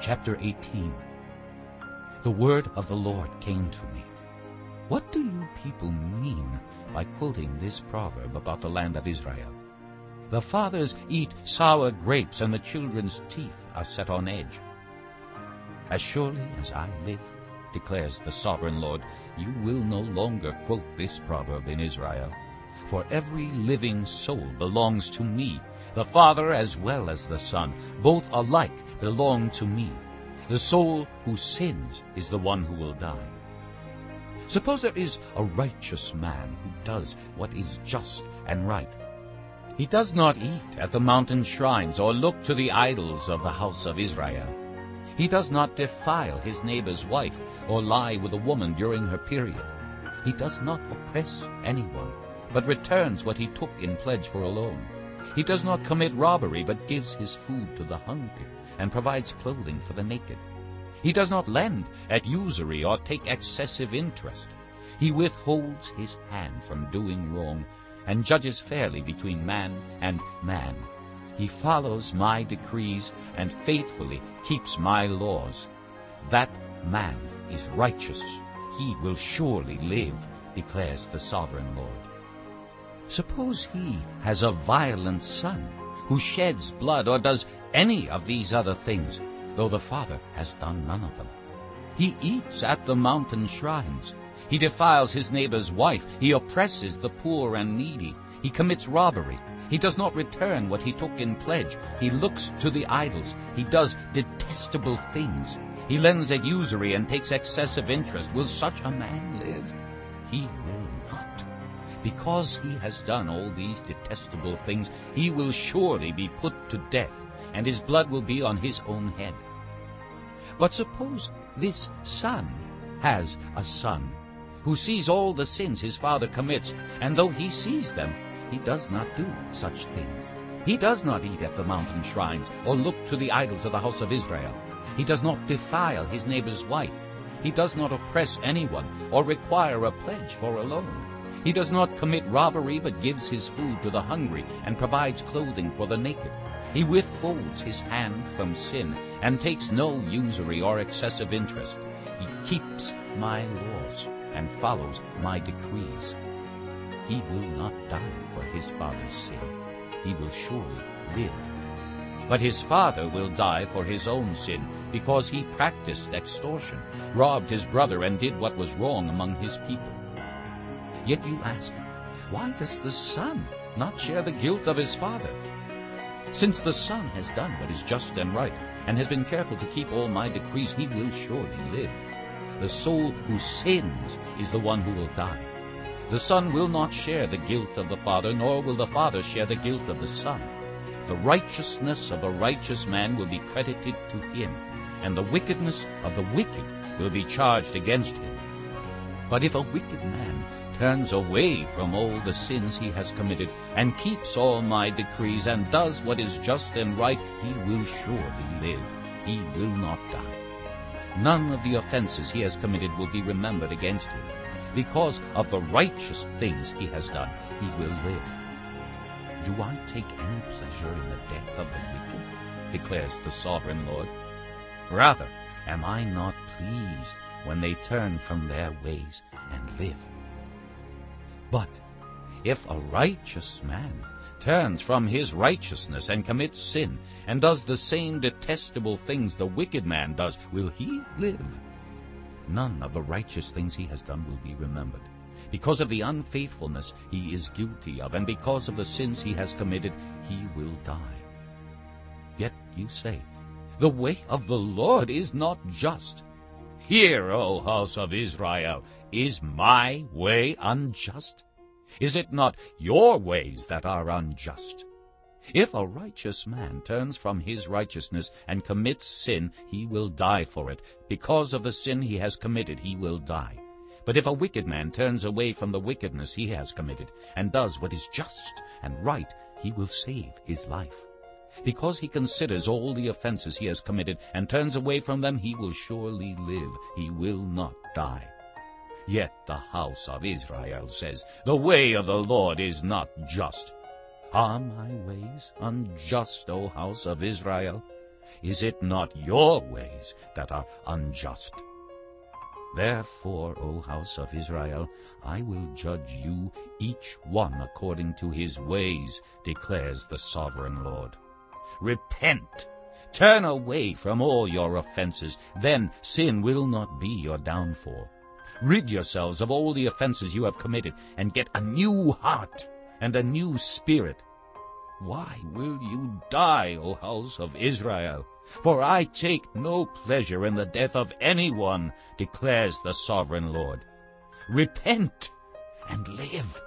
Chapter 18 The word of the Lord came to me. What do you people mean by quoting this proverb about the land of Israel? The fathers eat sour grapes, and the children's teeth are set on edge. As surely as I live, declares the sovereign Lord, you will no longer quote this proverb in Israel. For every living soul belongs to me, the Father as well as the Son. Both alike belong to me. The soul who sins is the one who will die. Suppose there is a righteous man who does what is just and right. He does not eat at the mountain shrines or look to the idols of the house of Israel. He does not defile his neighbor's wife or lie with a woman during her period. He does not oppress anyone, but returns what he took in pledge for a loan. He does not commit robbery, but gives his food to the hungry and provides clothing for the naked. He does not lend at usury or take excessive interest. He withholds his hand from doing wrong and judges fairly between man and man. He follows my decrees and faithfully keeps my laws. That man is righteous. He will surely live, declares the sovereign Lord. Suppose he has a violent son who sheds blood or does any of these other things, though the father has done none of them. He eats at the mountain shrines. He defiles his neighbor's wife. He oppresses the poor and needy. He commits robbery. He does not return what he took in pledge. He looks to the idols. He does detestable things. He lends at usury and takes excessive interest. Will such a man live? He. Because he has done all these detestable things, he will surely be put to death, and his blood will be on his own head. But suppose this son has a son who sees all the sins his father commits, and though he sees them, he does not do such things. He does not eat at the mountain shrines or look to the idols of the house of Israel. He does not defile his neighbor's wife. He does not oppress anyone or require a pledge for a loan. He does not commit robbery but gives his food to the hungry and provides clothing for the naked. He withholds his hand from sin and takes no usury or excessive interest. He keeps my laws and follows my decrees. He will not die for his father's sin. He will surely live. But his father will die for his own sin, because he practiced extortion, robbed his brother, and did what was wrong among his people. Yet you ask, why does the son not share the guilt of his father? Since the son has done what is just and right, and has been careful to keep all my decrees, he will surely live. The soul who sins is the one who will die. The Son will not share the guilt of the Father, nor will the Father share the guilt of the Son. The righteousness of the righteous man will be credited to him, and the wickedness of the wicked will be charged against him. But if a wicked man turns away from all the sins he has committed, and keeps all my decrees, and does what is just and right, he will surely live. He will not die. None of the offenses he has committed will be remembered against him. Because of the righteous things he has done, he will live. Do I take any pleasure in the death of the wicked? declares the sovereign Lord. Rather, am I not pleased when they turn from their ways and live? But if a righteous man turns from his righteousness and commits sin, and does the same detestable things the wicked man does, will he live? none of the righteous things he has done will be remembered. Because of the unfaithfulness he is guilty of, and because of the sins he has committed, he will die. Yet you say, The way of the Lord is not just. Hear, O house of Israel, is my way unjust? Is it not your ways that are unjust? If a righteous man turns from his righteousness and commits sin, he will die for it. Because of the sin he has committed, he will die. But if a wicked man turns away from the wickedness he has committed and does what is just and right, he will save his life. Because he considers all the offenses he has committed and turns away from them, he will surely live. He will not die. Yet the house of Israel says, The way of the Lord is not just. Are my ways unjust, O house of Israel? Is it not your ways that are unjust? Therefore, O house of Israel, I will judge you, each one according to his ways, declares the sovereign Lord. Repent! Turn away from all your offenses, then sin will not be your downfall. Rid yourselves of all the offenses you have committed, and get a new heart and a new spirit. Why will you die, O house of Israel? For I take no pleasure in the death of anyone, declares the sovereign Lord. Repent and live.